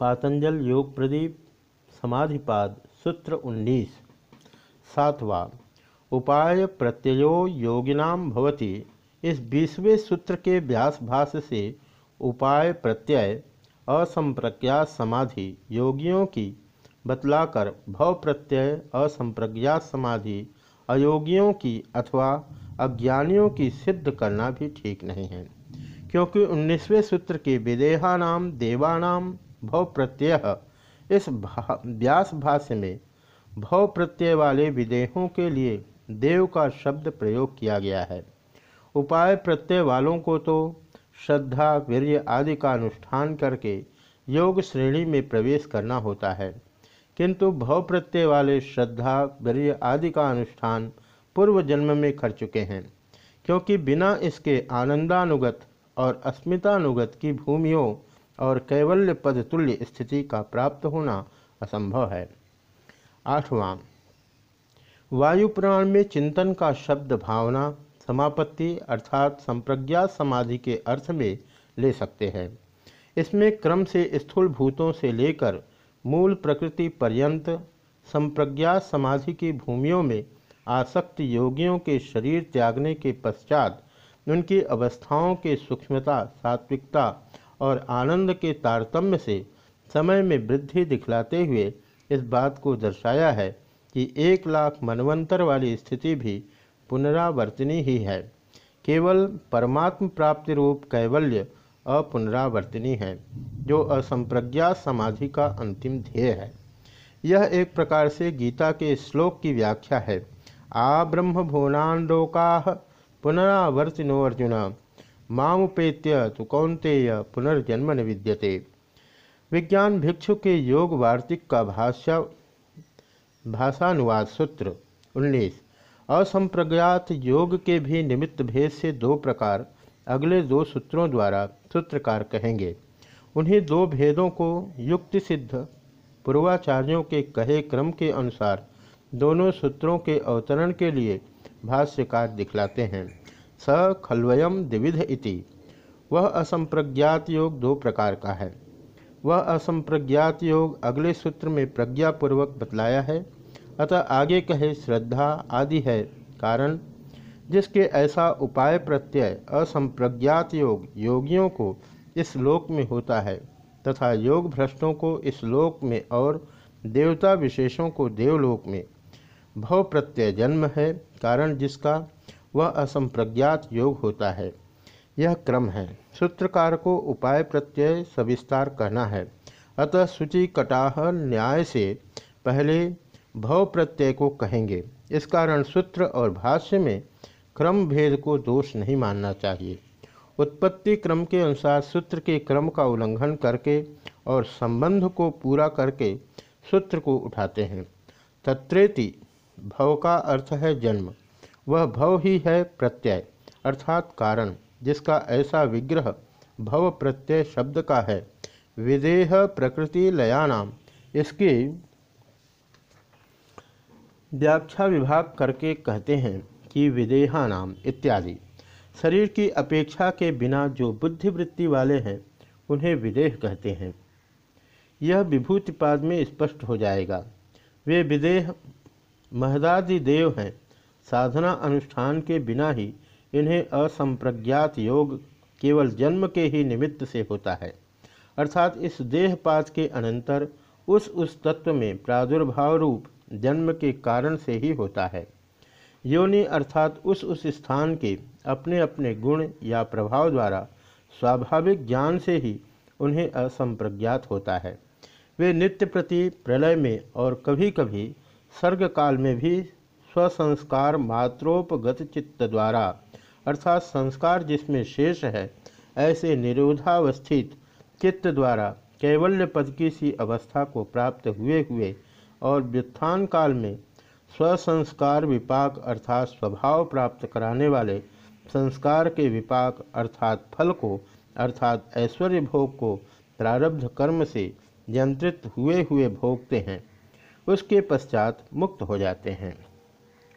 पातंजल योग प्रदीप, समाधिपाद, सूत्र 19 सातवा, उपाय प्रत्ययो योगिनाम भवति। इस बीसवें सूत्र के व्यास भाष्य से उपाय प्रत्यय, असंप्रज्ञा समाधि योगियों की बतलाकर भव प्रत्यय, असंप्रज्ञा समाधि अयोगियों की अथवा अज्ञानियों की सिद्ध करना भी ठीक नहीं है। क्योंकि उन्नीसवें सूत्र के विदेहा नाम देवानाम भव प्रत्यय इस भा, व्यास भाष्य में भव प्रत्यय वाले विदेहों के लिए देव का शब्द प्रयोग किया गया है। उपाय प्रत्यय वालों को तो श्रद्धा वीर्य आदि का अनुष्ठान करके योग श्रेणी में प्रवेश करना होता है। किंतु भव प्रत्यय वाले श्रद्धा वीर्य आदि का अनुष्ठान पूर्व जन्म में कर चुके हैं क्योंकि बिना इसके आनंदानुगत और अस्मितानुगत की भूमियों और कैवल्य पद तुल्य स्थिति का प्राप्त होना असंभव है। आठवां वायु पुराण में चिंतन का शब्द भावना, समापत्ति अर्थात संप्रज्ञात समाधि के अर्थ में ले सकते हैं। इसमें क्रम से स्थूल भूतों से लेकर मूल प्रकृति पर्यंत संप्रज्ञात समाधि की भूमियों में आसक्त योगियों के शरीर त्यागने के पश्चात उनकी अवस्थाओं के सूक्ष्मता, सात्विकता और आनंद के तारतम्य से समय में वृद्धि दिखलाते हुए इस बात को दर्शाया है कि एक लाख मनवंतर वाली स्थिति भी पुनरावर्तनी ही है। केवल परमात्म प्राप्ति रूप कैवल्य अपुनरावर्तनी है, जो असंप्रज्ञात समाधि का अंतिम ध्येय है। यह एक प्रकार से गीता के श्लोक की व्याख्या है। आ ब्रह्म भुवनांडोका पुनरावर्तिनो अर्जुन। मामुपेत्य तो कौंतेय पुनर्जन्म विद्यते विज्ञान भिक्षु के योग वार्तिक का भाष्य, भाषानुवाद सूत्र 19 असंप्रज्ञात योग के भी निमित्त भेद से दो प्रकार अगले दो सूत्रों द्वारा सूत्रकार कहेंगे। उन्हीं दो भेदों को युक्ति सिद्ध पूर्वाचार्यों के कहे क्रम के अनुसार दोनों सूत्रों के अवतरण के लिए भाष्यकार दिखलाते हैं। स खलवयम द्विविध इति। वह असंप्रज्ञात योग दो प्रकार का है। वह असंप्रज्ञात योग अगले सूत्र में प्रज्ञापूर्वक बतलाया है, अतः आगे कहे श्रद्धा आदि है, कारण जिसके ऐसा उपाय प्रत्यय असंप्रज्ञात योग योगियों को इस लोक में होता है तथा योग भ्रष्टों को इस लोक में और देवता विशेषों को देवलोक में। भव प्रत्यय जन्म है, कारण जिसका वह असंप्रज्ञात योग होता है। यह क्रम है। सूत्रकार को उपाय प्रत्यय सविस्तार कहना है। अतः सूचि कटाह न्याय से पहले भव प्रत्यय को कहेंगे। इस कारण सूत्र और भाष्य में क्रम भेद को दोष नहीं मानना चाहिए। उत्पत्ति क्रम के अनुसार सूत्र के क्रम का उल्लंघन करके और संबंध को पूरा करके सूत्र को उठाते हैं। तत्रेति, भव का अर्थ है जन्म। वह भव ही है प्रत्यय, अर्थात कारण, जिसका ऐसा विग्रह भव प्रत्यय शब्द का है। विदेह प्रकृति लयानाम, इसकी व्याख्या विभाग करके कहते हैं कि विदेहा नाम इत्यादि। शरीर की अपेक्षा के बिना जो बुद्धिवृत्ति वाले हैं, उन्हें विदेह कहते हैं। यह विभूतिपाद में स्पष्ट हो जाएगा। वे विदेह, महदादि देव हैं साधना अनुष्ठान के बिना ही इन्हें असंप्रज्ञात योग केवल जन्म के ही निमित्त से होता है। अर्थात इस देहपात के अनंतर उस उस तत्व में प्रादुर्भाव रूप जन्म के कारण से ही होता है। योनि अर्थात उस उस स्थान के अपने अपने गुण या प्रभाव द्वारा स्वाभाविक ज्ञान से ही उन्हें असंप्रज्ञात होता है। वे नित्य प्रति प्रलय में और कभी कभी सर्ग काल में भी स्वसंस्कार मात्रोपगत चित्त द्वारा अर्थात संस्कार जिसमें शेष है, ऐसे निरोधावस्थित चित्त द्वारा कैवल्य पद की सी अवस्था को प्राप्त हुए हुए और व्युत्थान काल में स्वसंस्कार विपाक अर्थात स्वभाव प्राप्त कराने वाले संस्कार के विपाक अर्थात फल को, अर्थात ऐश्वर्य भोग को प्रारब्ध कर्म से नियंत्रित हुए हुए भोगते हैं, उसके पश्चात मुक्त हो जाते हैं।